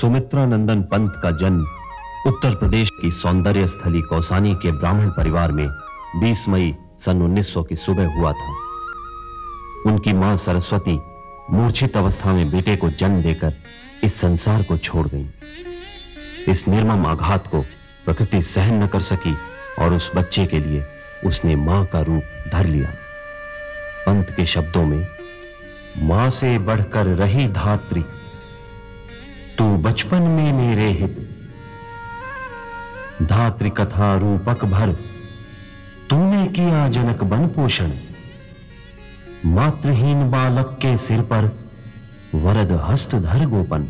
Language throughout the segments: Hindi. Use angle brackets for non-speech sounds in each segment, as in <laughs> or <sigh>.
सुमित्रा नंदन पंत का जन्म उत्तर प्रदेश की सौंदर्य स्थली कौसानी के ब्राह्मण परिवार में 20 मई सन 1900 की सुबह हुआ था। उनकी माँ सरस्वती मूर्छित अवस्था में बेटे को जन्म देकर इस संसार को छोड़ गई। इस निर्मम आघात को प्रकृति सहन न कर सकी और उस बच्चे के लिए उसने माँ का रूप धर लिया। पंत के शब्दों में, माँ से बढ़कर रही धात्री तू बचपन में मेरे हित। धात्री कथा रूपक भर। तूने किया जनक बन पोषण। मातृहीन बालक के सिर पर वरद हस्त धर गोपन।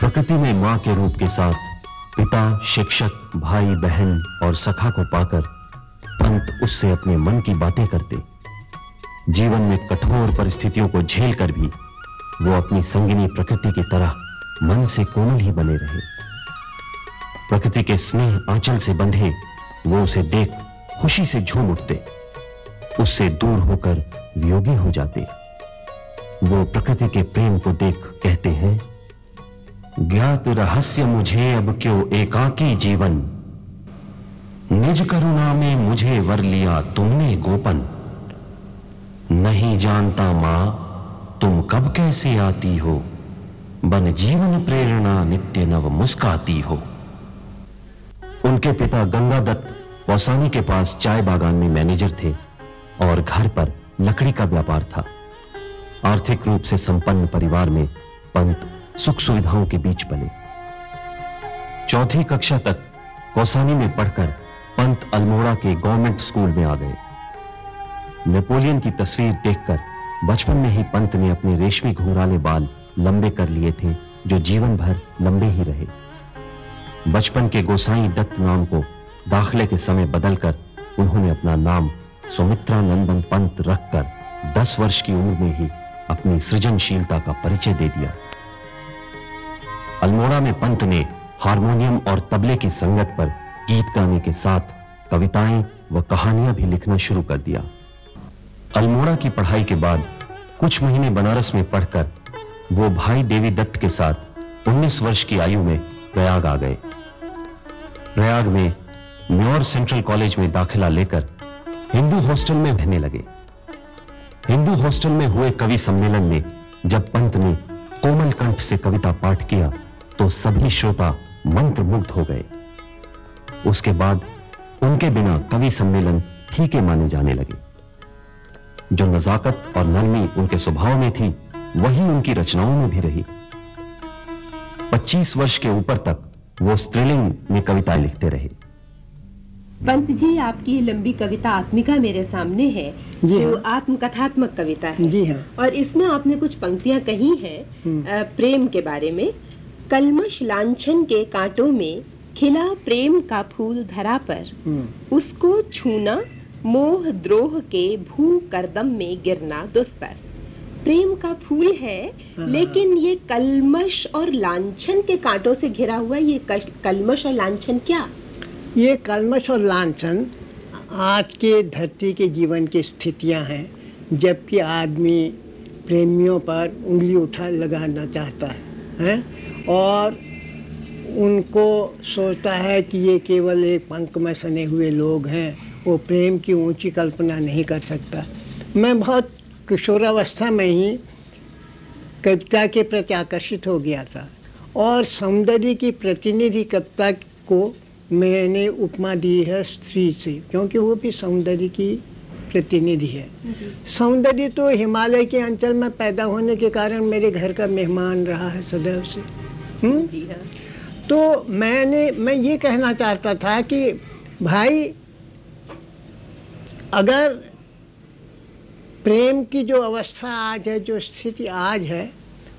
प्रकृति में माँ के रूप के साथ पिता, शिक्षक, भाई, बहन और सखा को पाकर पंत उससे अपने मन की बातें करते। जीवन में कठोर परिस्थितियों को झेल कर भी वो अपनी संगिनी प्रकृति की तरह मन से कोमल ही बने रहे। प्रकृति के स्नेह आंचल से बंधे, वो उसे देख खुशी से झूम उठते। उससे दूर होकर वियोगी हो जाते। वो प्रकृति के प्रेम को देख कहते हैं, ज्ञात रहस्य मुझे अब क्यों एकाकी जीवन? निज करुणा में मुझे वर लिया तुमने गोपन। नहीं जानता माँ तुम कब कैसे आती हो? बन जीवन प्रेरणा नित्य नव मुस्काती हो। उनके पिता गंगा दत्त पौसानी के पास चाय बागान में मैनेजर थे और घर पर लकड़ी का व्यापार था। आर्थिक रूप से संपन्न परिवार में पंत सुख सुविधाओं के बीच पले चौथी कक्षा तक कौसानी में पढ़कर पंत अल्मोड़ा के गवर्नमेंट स्कूल में आ गए। नेपोलियन की तस्वीर देखकर बचपन में ही पंत ने अपने रेशमी घुंघराले बाल लंबे कर लिए थे, जो जीवन भर लंबे ही रहे। बचपन के गोसाई दत्त नाम को दाखले के समय बदलकर उन्होंने अपना नाम सुमित्रा नंदन पंत रखकर दस वर्ष की उम्र में ही अपनी सृजनशीलता का परिचय दे दिया। अल्मोड़ा में पंत ने हारमोनियम और तबले की संगत पर गीत गाने के साथ कविताएँ व कहानियाँ भी लिखना शुरू कर दिया। अल्मोड़ा की पढ़ाई के बाद कुछ महीने बनारस में पढ़कर वो भाई देवी दत्त के साथ 19 वर्ष की आयु में प्रयाग आ गए। प्रयाग में म्योर सेंट्रल कॉलेज में दाखिला लेकर हिंदू हॉस्टल में रहने लगे। हिंदू हॉस्टल में हुए कवि सम्मेलन में जब पंत ने कोमल कंठ से कविता पाठ किया तो सभी श्रोता मंत्र मुग्ध हो गए। उसके बाद उनके बिना कवि सम्मेलन फीके माने जाने लगे। जो नजाकत और नरमी उनके स्वभाव में थी वही उनकी रचनाओं में भी रही 25 वर्ष के ऊपर तक वो स्त्रीलिंग में कविताएँ लिखते रहे पंत जी आपकी लंबी कविता आत्मिका मेरे सामने है जो हाँ। आत्मकथात्मक कविता है जी हाँ। और इसमें आपने कुछ पंक्तियाँ कही हैं हम्म। प्रेम के बारे में कलमश लांछन के कांटों में खिला प्रेम का फूल धरा पर हम्म। उसको छूना मोह द्रोह के भू करदम में गिरना दुस्तर। प्रेम का फूल है हाँ। लेकिन ये कलमश और लांछन के कांटों से घिरा हुआ ये कलमश और लांछन क्या? ये कलमश और लांछन आज के धरती के जीवन की स्थितियाँ हैं जबकि आदमी प्रेमियों पर उंगली उठा लगाना चाहता है हैं? और उनको सोचता है कि ये केवल एक पंख में सने हुए लोग हैं वो प्रेम की ऊँची कल्पना नहीं कर सकता। मैं बहुत किशोरावस्था में ही कविता के प्रति आकर्षित हो गया था और सौंदर्य की प्रतिनिधि कविता को मैंने उपमा दी है स्त्री से क्योंकि वो भी सौंदर्य की प्रतिनिधि है। सौंदर्य तो हिमालय के अंचल में पैदा होने के कारण मेरे घर का मेहमान रहा है सदैव से। हम्म? हाँ। तो मैंने मैं ये कहना चाहता था कि भाई अगर प्रेम की जो अवस्था आज है जो स्थिति आज है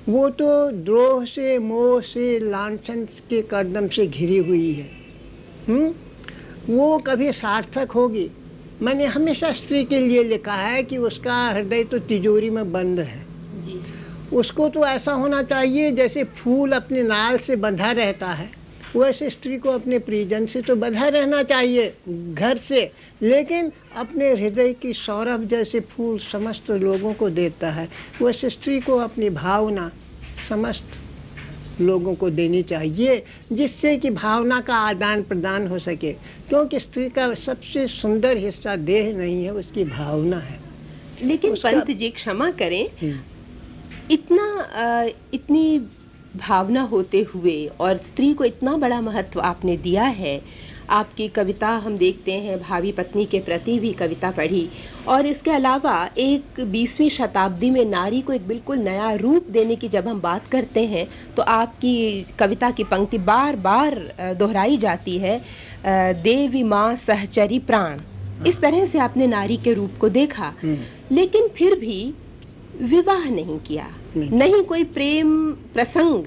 वो तो द्रोह से मोह से लाछन के कदम से घिरी हुई है हुँ? वो कभी सार्थक होगी मैंने हमेशा स्त्री के लिए लिखा है कि उसका हृदय तो तिजोरी में बंद है जी। उसको तो ऐसा होना चाहिए जैसे फूल अपने नाल से बंधा रहता है वैसे स्त्री को अपने परिजन से तो बंधा रहना चाहिए घर से लेकिन अपने हृदय की सौरभ जैसे फूल समस्त लोगों को देता है। वैसे स्त्री को अपनी भावना समस्त लोगों को देनी चाहिए जिससे कि भावना का आदान प्रदान हो सके। क्योंकि स्त्री का सबसे सुंदर हिस्सा देह नहीं है उसकी भावना है। लेकिन पंत जी क्षमा करें। इतना इतनी भावना होते हुए और स्त्री को इतना बड़ा महत्व आपने दिया है आपकी कविता हम देखते हैं भावी पत्नी के प्रति भी कविता पढ़ी और इसके अलावा एक बीसवीं शताब्दी में नारी को एक बिल्कुल नया रूप देने की जब हम बात करते हैं तो आपकी कविता की पंक्ति बार बार दोहराई जाती है देवी माँ सहचरी प्राण इस तरह से आपने नारी के रूप को देखा हम्म। लेकिन फिर भी विवाह नहीं किया नहीं। नहीं कोई प्रेम प्रसंग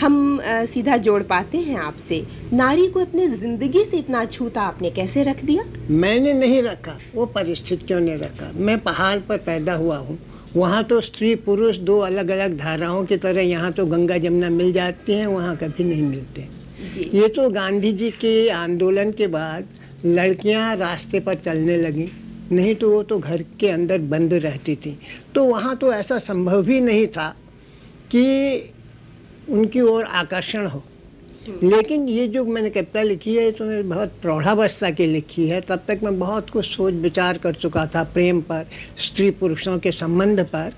हम अ, सीधा जोड़ पाते हैं आपसे। नारी को अपने ज़िंदगी से इतना छूता आपने कैसे रख दिया? मैंने नहीं रखा वो परिस्थितियों ने रखा। मैं पहाड़ पर पैदा हुआ हूँ। वहाँ तो स्त्री पुरुष दो अलग अलग धाराओं की तरह यहाँ तो गंगा जमुना मिल जाती हैं वहाँ कभी नहीं मिलते। जी। ये तो गांधी जी के आंदोलन के बाद लड़कियाँ रास्ते पर चलने लगी। नहीं तो वो तो घर के अंदर बंद रहती थी। तो वहाँ तो ऐसा संभव ही नहीं था कि उनकी ओर आकर्षण हो। लेकिन ये जो मैंने कविता लिखी है तो मैंने बहुत प्रौढ़ावस्था की लिखी है। तब तक मैं बहुत कुछ सोच विचार कर चुका था प्रेम पर स्त्री पुरुषों के संबंध पर।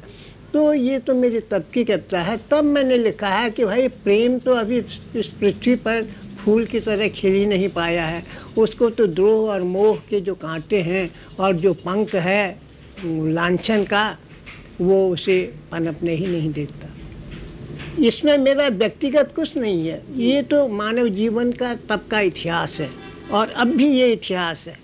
तो ये तो मेरी तब की कविता है। तब मैंने लिखा है कि भाई प्रेम तो अभी इस पृथ्वी पर फूल की तरह खिल ही नहीं पाया है। उसको तो द्रोह और मोह के जो कांटे हैं और जो पंख है लांछन का वो उसे पनपने ही नहीं देता। इसमें मेरा व्यक्तिगत कुछ नहीं है। ये तो मानव जीवन का तब का इतिहास है और अब भी ये इतिहास है।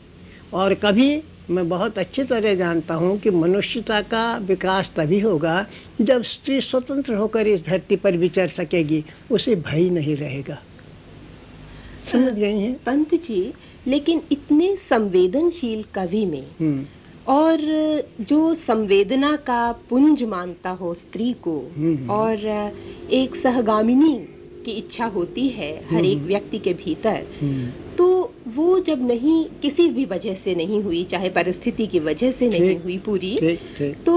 और कभी मैं बहुत अच्छी तरह जानता हूँ कि मनुष्यता का विकास तभी होगा जब स्त्री स्वतंत्र होकर इस धरती पर विचर सकेगी उसे भय नहीं रहेगा। समझ गई हैं? पंत जी लेकिन इतने संवेदनशील कवि में हम्म, और जो संवेदना का पुंज मानता हो स्त्री को हम्म। और एक सहगामिनी की इच्छा होती है हर एक व्यक्ति के भीतर हम्म, तो वो जब नहीं किसी भी वजह से नहीं हुई चाहे परिस्थिति की वजह से नहीं हुई पूरी तो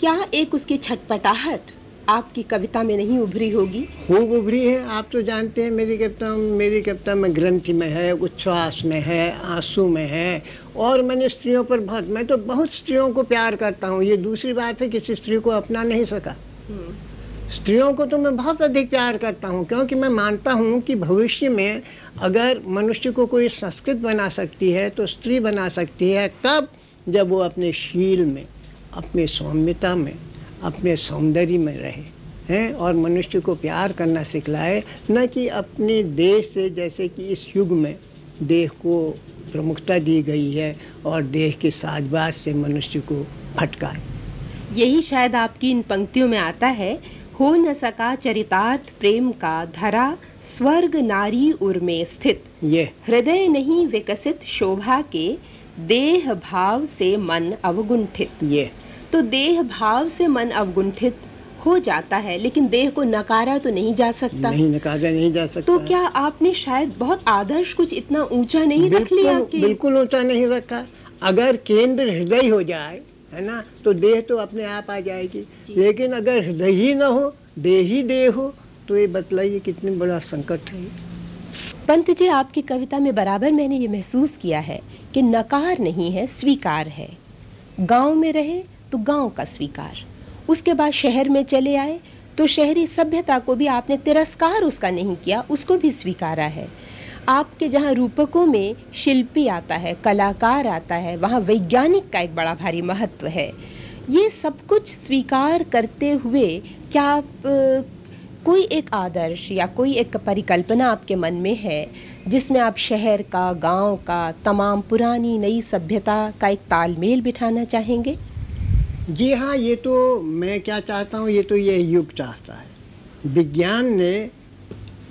क्या एक उसकी छटपटाहट आपकी कविता में नहीं उभरी होगी? खूब उभरी है आप तो जानते हैं मेरी कविता मेरी कविता में ग्रंथि में है उच्छ्वास में है आँसू में है और मैंने स्त्रियों पर बहुत मैं तो बहुत स्त्रियों को प्यार करता हूँ। ये दूसरी बात है किसी स्त्री को अपना नहीं सका। स्त्रियों को तो मैं बहुत अधिक प्यार करता हूँ क्योंकि मैं मानता हूँ कि भविष्य में अगर मनुष्य को कोई संस्कृत बना सकती है तो स्त्री बना सकती है तब जब वो अपने शील में अपने सौम्यता में अपने सौंदर्य में रहे हैं और मनुष्य को प्यार करना सिखलाए न कि अपने देश से जैसे कि इस युग में देह को प्रमुखता दी गई है और देह के साजबाज से मनुष्य को भटकाए यही शायद आपकी इन पंक्तियों में आता है हो न सका चरितार्थ प्रेम का धरा स्वर्ग नारी उर में स्थित। ये। हृदय नहीं विकसित शोभा के देह भाव से मन अवगुंठित। ये। तो देह भाव से मन अवगुंठित हो जाता है लेकिन देह को नकारा तो नहीं जा सकता। नहीं निकाला नहीं जा सकता। तो क्या आपने शायद बहुत आदर्श कुछ इतना ऊँचा नहीं रख लिया कि बिल्कुल ऊँचा नहीं रखा। अगर केंद्र हृदय हो जाए है ना तो देह तो अपने आप आ जाएगी। लेकिन अगर हृदय ही ना हो देह ही देह हो तो ये बतलाइए कितनी बड़ा संकट है। पंत जी आपकी कविता में बराबर मैंने ये महसूस किया है कि नकार नहीं है स्वीकार है। गाँव में रहे तो गाँव का स्वीकार। उसके बाद शहर में चले आए तो शहरी सभ्यता को भी आपने तिरस्कार उसका नहीं किया, उसको भी स्वीकारा है। आपके जहाँ रूपकों में शिल्पी आता है, कलाकार आता है, वहाँ वैज्ञानिक का एक बड़ा भारी महत्व है। ये सब कुछ स्वीकार करते हुए क्या आप कोई एक आदर्श या कोई एक परिकल्पना आपके मन में है, जिसमें आप शहर का, गाँव का, तमाम पुरानी नई सभ्यता का एक तालमेल बिठाना चाहेंगे? जी हाँ ये तो मैं क्या चाहता हूँ, ये तो ये युग चाहता है। विज्ञान ने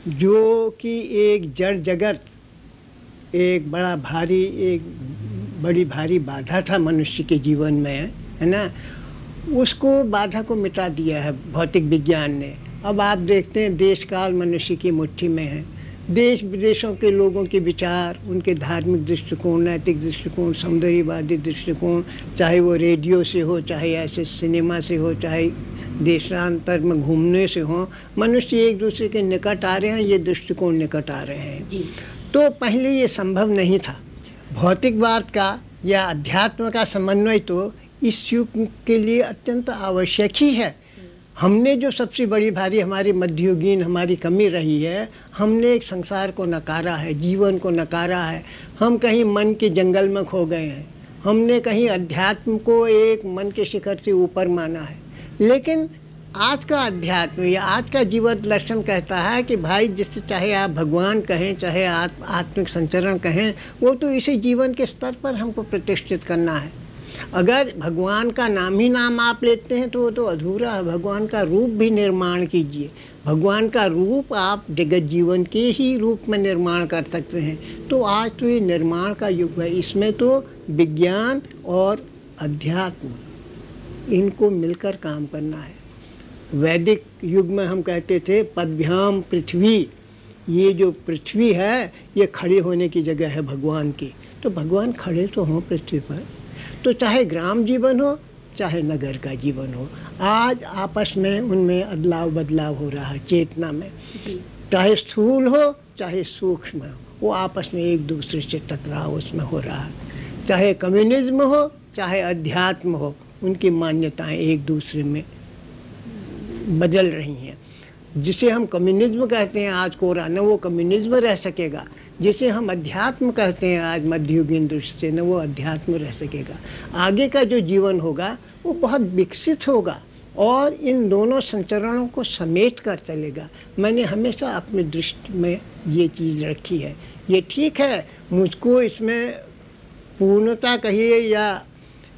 जो कि एक जड़ जगत, एक बड़ा भारी, एक बड़ी भारी बाधा था मनुष्य के जीवन में, है ना? उसको बाधा को मिटा दिया है भौतिक विज्ञान ने। अब आप देखते हैं देश काल मनुष्य की मुट्ठी में है। देश विदेशों के लोगों के विचार उनके धार्मिक दृष्टिकोण नैतिक दृष्टिकोण सौंदर्यवादी दृष्टिकोण चाहे वो रेडियो से हो चाहे ऐसे सिनेमा से हो चाहे देशांतर में घूमने से हो मनुष्य एक दूसरे के निकट आ रहे हैं ये दृष्टिकोण निकट आ रहे हैं। तो पहले ये संभव नहीं था। भौतिकवाद का या अध्यात्म का समन्वय तो इस युग के लिए अत्यंत आवश्यक ही है। हमने जो सबसे बड़ी भारी हमारी मध्ययुगीन हमारी कमी रही है, हमने एक संसार को नकारा है, जीवन को नकारा है। हम कहीं मन के जंगल में खो गए हैं। हमने कहीं अध्यात्म को एक मन के शिखर से ऊपर माना है। लेकिन आज का अध्यात्म, या आज का जीवन दर्शन कहता है कि भाई, जिससे चाहे आप भगवान कहें, चाहे आत्म आत्मिक संचरण कहें, वो तो इसी जीवन के स्तर पर हमको प्रतिष्ठित करना है। अगर भगवान का नाम ही नाम आप लेते हैं तो वो तो अधूरा है। भगवान का रूप भी निर्माण कीजिए। भगवान का रूप आप जगत जीवन के ही रूप में निर्माण कर सकते हैं। तो आज तो ये निर्माण का युग है। इसमें तो विज्ञान और अध्यात्म, इनको मिलकर काम करना है। वैदिक युग में हम कहते थे, पदभ्याम पृथ्वी। ये जो पृथ्वी है, ये खड़े होने की जगह है भगवान की। तो भगवान खड़े तो हों पृथ्वी पर तो चाहे ग्राम जीवन हो चाहे नगर का जीवन हो आज आपस में उनमें अदलाव बदलाव हो रहा है चेतना में। चाहे स्थूल हो चाहे सूक्ष्म हो वो आपस में एक दूसरे से टकराव उसमें हो रहा है। चाहे कम्युनिज्म हो चाहे अध्यात्म हो उनकी मान्यताएँ एक दूसरे में बदल रही हैं। जिसे हम कम्युनिज्म कहते हैं, आज कोरा न वो कम्युनिज्म रह सकेगा। जिसे हम अध्यात्म कहते हैं, आज मध्ययुगीन दृष्टि से, न वो अध्यात्म रह सकेगा। आगे का जो जीवन होगा, वो बहुत विकसित होगा और इन दोनों संचरणों को समेट कर चलेगा। मैंने हमेशा अपने दृष्टि में ये चीज़ रखी है। ये ठीक है, मुझको इसमें पूर्णता कहिए या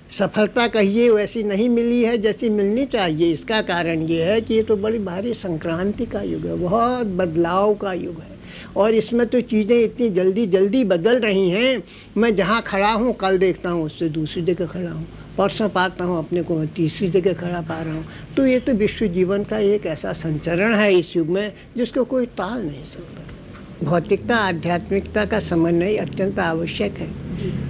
सफलता कहिए, वैसी नहीं मिली है जैसी मिलनी चाहिए। इसका कारण ये है कि ये तो बड़ी भारी संक्रांति का युग है, बहुत बदलाव का युग है। और इसमें तो चीज़ें इतनी जल्दी जल्दी बदल रही हैं। मैं जहाँ खड़ा हूँ, कल देखता हूँ, उससे दूसरी जगह खड़ा हूँ, परसों पाता हूँ अपने को, मैं तीसरी जगह खड़ा पा रहा हूँ। तो ये तो विश्व जीवन का एक ऐसा संचरण है इस युग में, जिसको कोई टाल नहीं सकता। भौतिकता, आध्यात्मिकता का समन्वय अत्यंत आवश्यक है।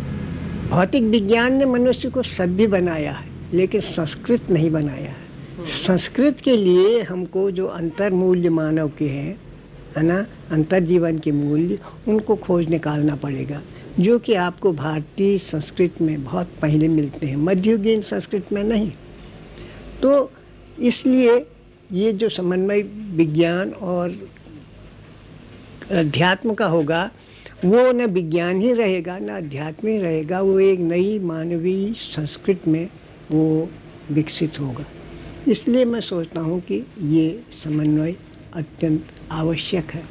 भौतिक विज्ञान ने मनुष्य को सभ्य बनाया है लेकिन संस्कृत नहीं बनाया है। संस्कृत के लिए हमको जो अंतर मूल्य मानव के हैं है ना अंतर जीवन के मूल्य उनको खोज निकालना पड़ेगा जो कि आपको भारतीय संस्कृत में बहुत पहले मिलते हैं। मध्ययुगीन संस्कृत में नहीं। तो इसलिए ये जो समन्वय विज्ञान और अध्यात्म का होगा वो न विज्ञान ही रहेगा, न अध्यात्म ही रहेगा, वो एक नई मानवीय संस्कृत में वो विकसित होगा। इसलिए मैं सोचता हूँ कि ये समन्वय अत्यंत आवश्यक है।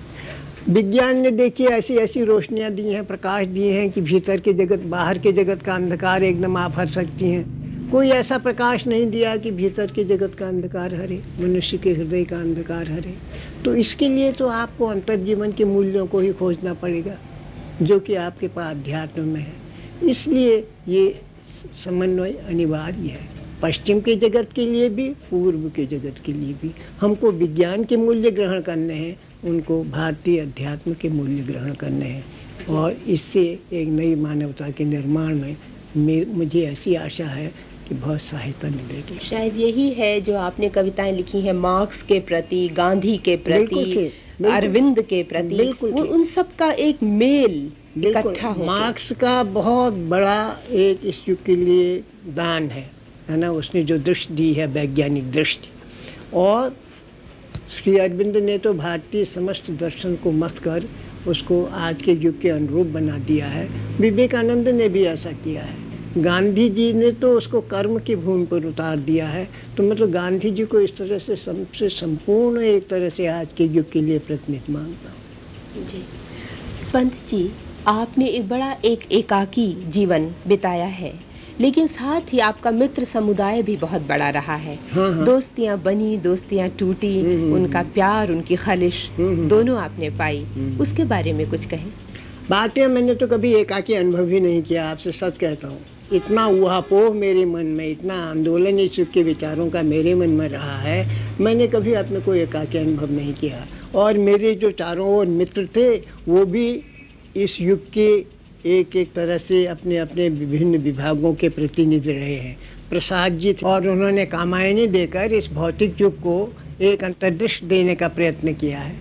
विज्ञान ने देखिए ऐसी ऐसी रोशनियाँ दी हैं, प्रकाश दिए हैं कि भीतर के जगत, बाहर के जगत का अंधकार एकदम आप हर सकती हैं। कोई ऐसा प्रकाश नहीं दिया कि भीतर के जगत का अंधकार हरे, मनुष्य के हृदय का अंधकार हरे। तो इसके लिए तो आपको अंतर जीवन के मूल्यों को ही खोजना पड़ेगा। जो कि आपके पास अध्यात्म में है। इसलिए ये समन्वय अनिवार्य है। पश्चिम के जगत के लिए भी पूर्व के जगत के लिए भी। हमको विज्ञान के मूल्य ग्रहण करने हैं उनको भारतीय अध्यात्म के मूल्य ग्रहण करने हैं। और इससे एक नई मानवता के निर्माण में मुझे ऐसी आशा है कि बहुत सहायता मिलेगी। शायद यही है जो आपने कविताएँ लिखी हैं मार्क्स के प्रति गांधी के प्रति। अरविंद के प्रति वो उन सब का एक मेल इकट्ठा हो। मार्क्स का बहुत बड़ा एक इस युग के लिए दान है है ना? उसने जो दृष्टि दी है वैज्ञानिक दृष्टि। और श्री अरविंद ने तो भारतीय समस्त दर्शन को मत कर उसको आज के युग के अनुरूप बना दिया है। विवेकानंद ने भी ऐसा किया है। गांधी जी ने तो उसको कर्म की भूमि पर उतार दिया है। तो मतलब गांधी जी को इस तरह से सबसे संपूर्ण एक तरह से आज के युग के लिए प्रतिनिधि मानता हूँ। जी। पंत जी आपने एक बड़ा एक एकाकी जीवन बिताया है लेकिन साथ ही आपका मित्र समुदाय भी बहुत बड़ा रहा है। हाँ, हाँ। दोस्तियाँ बनी दोस्तियाँ टूटी हम्म, हम्म, उनका प्यार उनकी खलिश हम्म, हम्म। दोनों आपने पाई। हम्म। उसके बारे में कुछ कहें। बातें मैंने तो कभी एकाकी अनुभव ही नहीं किया आपसे सच कहता हूँ। इतना उहापोह मेरे मन में, इतना आंदोलन इस के विचारों का मेरे मन में रहा है। मैंने कभी अपने को एकाकी अनुभव नहीं किया। और मेरे जो चारों ओर मित्र थे, वो भी इस युग के एक एक तरह से अपने अपने विभिन्न विभागों के प्रतिनिधि रहे हैं। प्रसाद जी और उन्होंने कामायनी देकर इस भौतिक युग को एक अंतर्दृष्ट देने का प्रयत्न किया है।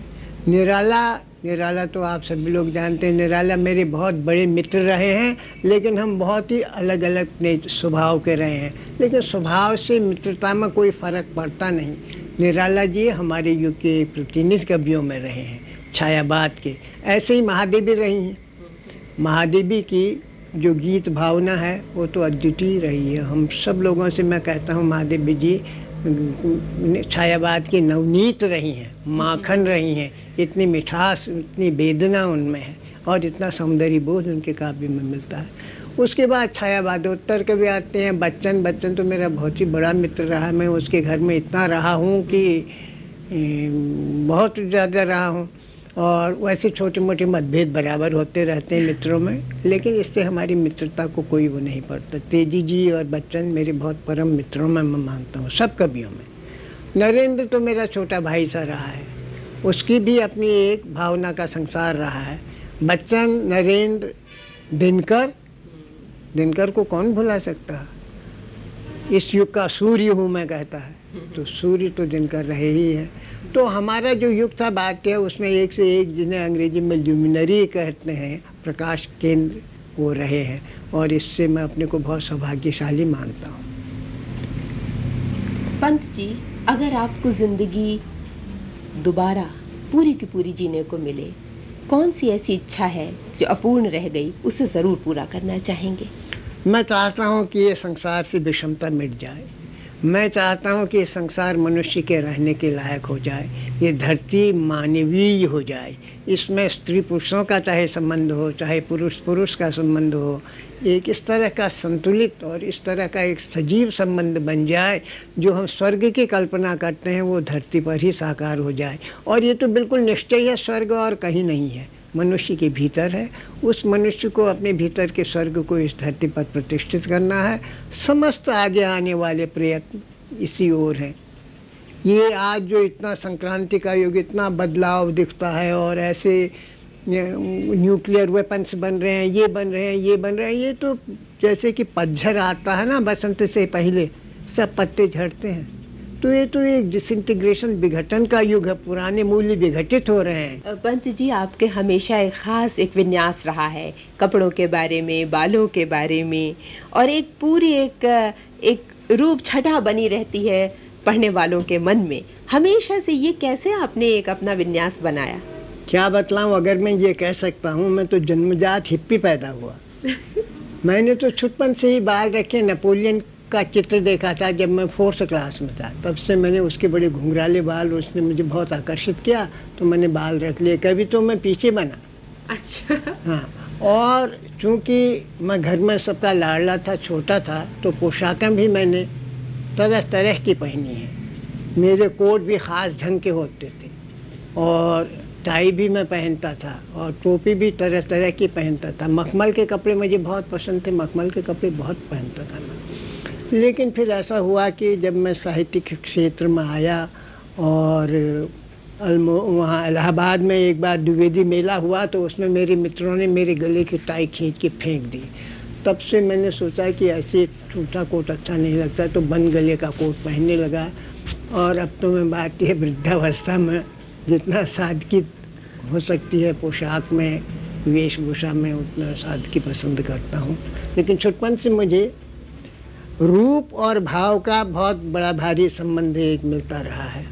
निराला निराला तो आप सभी लोग जानते हैं, निराला मेरे बहुत बड़े मित्र रहे हैं, लेकिन हम बहुत ही अलग अलग स्वभाव के रहे हैं। लेकिन स्वभाव से मित्रता में कोई फ़र्क पड़ता नहीं। निराला जी हमारे युग के प्रतिनिधि कवियों में रहे हैं छायाबाद के। ऐसे ही महादेवी रही हैं। महादेवी की जो गीत भावना है, वो तो अद्वितीय रही है। हम सब लोगों से मैं कहता हूँ, महादेवी जी छायाबाद की नवनीत रही हैं, माखन रही हैं। इतनी मिठास, इतनी वेदना उनमें है और इतना सौंदर्य बोध उनके काव्य में मिलता है। उसके बाद छायावादोत्तर के भी आते हैं, बच्चन बच्चन तो मेरा बहुत ही बड़ा मित्र रहा, मैं उसके घर में इतना रहा हूँ कि बहुत ज़्यादा रहा हूँ और वैसे छोटे मोटे मतभेद बराबर होते रहते हैं मित्रों में, लेकिन इससे हमारी मित्रता को कोई वो नहीं पड़ता। तेज़ी जी और बच्चन मेरे बहुत परम मित्रों में मैं मानता हूँ, सब कवियों में। नरेंद्र तो मेरा छोटा भाई सा रहा है। उसकी भी अपनी एक भावना का संसार रहा है। बच्चन नरेंद्र दिनकर दिनकर को कौन भुला सकता? है इस युग का सूर्य हूँ मैं कहता है। तो सूर्य तो दिनकर रहे ही है। तो हमारा जो युग था है उसमें एक से एक जिन्हें अंग्रेज़ी में ल्यूमिनरी कहते हैं, प्रकाश केंद्र, वो रहे हैं। और इससे मैं अपने को बहुत सौभाग्यशाली मानता हूँ। पंत जी, अगर आपको ज़िंदगी दोबारा पूरी की पूरी जीने को मिले। कौन सी ऐसी इच्छा है जो अपूर्ण रह गई, उसे ज़रूर पूरा करना चाहेंगे? मैं चाहता हूँ कि ये संसार से विषमता मिट जाए। मैं चाहता हूँ कि संसार मनुष्य के रहने के लायक हो जाए, ये धरती मानवीय हो जाए। इसमें स्त्री पुरुषों का चाहे संबंध हो, चाहे पुरुष पुरुष का संबंध हो, एक इस तरह का संतुलित और इस तरह का एक सजीव संबंध बन जाए, जो हम स्वर्ग की कल्पना करते हैं, वो धरती पर ही साकार हो जाए। और ये तो बिल्कुल निश्चय है, स्वर्ग और कहीं नहीं है। मनुष्य के भीतर है। उस मनुष्य को अपने भीतर के स्वर्ग को इस धरती पर प्रतिष्ठित करना है। समस्त आगे आने वाले प्रयत्न इसी ओर है। ये आज जो इतना संक्रांति का युग, इतना बदलाव दिखता है और ऐसे न्यूक्लियर वेपन्स बन रहे हैं, ये बन रहे हैं, ये बन रहे हैं, ये तो जैसे कि पतझड़ आता है ना, बसंत से पहले, सब पत्ते झड़ते हैं। तो ये तो एक डिसइंटीग्रेशन विघटन का युग है पुराने मूल्य विघटित हो रहे हैं। पंत जी आपके हमेशा एक खास एक विन्यास रहा है कपड़ों के बारे में बालों के बारे में और एक पूरी एक एक रूप छटा बनी रहती है पढ़ने वालों के मन में। हमेशा से ये कैसे आपने एक अपना विन्यास बनाया? क्या बतलाऊं अगर मैं ये कह सकता हूँ मैं तो जन्मजात हिप्पी पैदा हुआ। <laughs> मैंने तो छुटपन से ही बाल रखे नेपोलियन का चित्र देखा था जब मैं फोर्थ क्लास में था। तब से मैंने उसके बड़े घुंघराले बाल उसने मुझे बहुत आकर्षित किया तो मैंने बाल रख लिए। कभी तो मैं पीछे बना। अच्छा। हाँ और चूँकि मैं घर में सबका लाडला था छोटा था तो पोशाकें भी मैंने तरह तरह की पहनी है। मेरे कोट भी ख़ास ढंग के होते थे और टाई भी मैं पहनता था और टोपी भी तरह तरह की पहनता था। मखमल के कपड़े मुझे बहुत पसंद थे मखमल के कपड़े बहुत पहनता था मैं। लेकिन फिर ऐसा हुआ कि जब मैं साहित्यिक क्षेत्र में आया और वहाँ इलाहाबाद में एक बार द्विवेदी मेला हुआ तो उसमें मेरे मित्रों ने मेरे गले की टाई खींच के फेंक दी। तब से मैंने सोचा कि ऐसे टूटा कोट अच्छा नहीं लगता तो बंद गले का कोट पहनने लगा। और अब तो मैं बात यह वृद्धावस्था में जितना सादगी हो सकती है, पोशाक में, वेशभूषा में, उतना सादगी पसंद करता हूँ। लेकिन छुटपन से मुझे रूप और भाव का बहुत बड़ा भारी संबंध एक मिलता रहा है।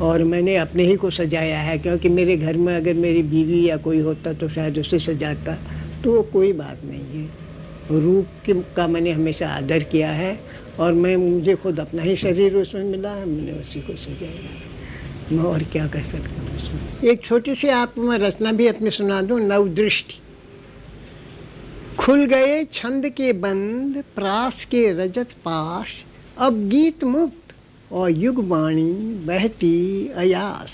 और मैंने अपने ही को सजाया है, क्योंकि मेरे घर में अगर मेरी बीवी या कोई होता तो शायद उसे सजाता तो वो कोई बात नहीं है। रूप के, का मैंने हमेशा आदर किया है, और मैं, मुझे खुद अपना ही शरीर उसमें मिला है, मैंने उसी को सजाया मैं और क्या कह सकता हूँ उसमें? एक छोटी सी आप मैं रचना भी अपनी सुना दूँ, नवदृष्टि। खुल गए छंद के बंद, प्रास के रजत पाश। अब गीत मुक्त और युग वाणी बहती अयास।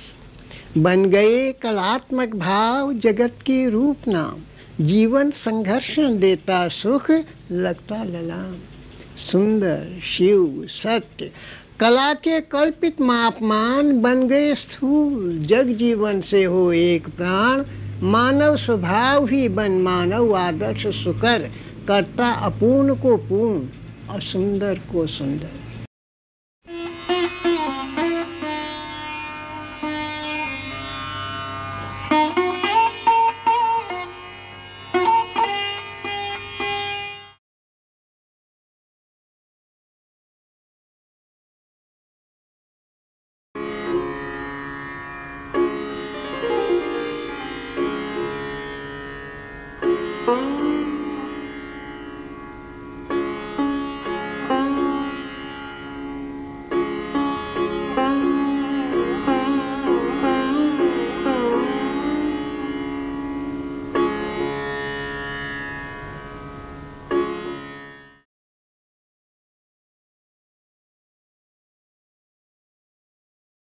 बन गए कलात्मक भाव, जगत के रूप नाम। जीवन संघर्ष देता सुख, लगता ललाम। सुंदर, शिव, सत्य, कला के कल्पित मापमान। बन गए स्थूल, जग जीवन से हो एक प्राण। मानव स्वभाव ही बन, मानव आदर्श सुकर, करता अपूर्ण को पूर्ण और सुंदर को सुंदर।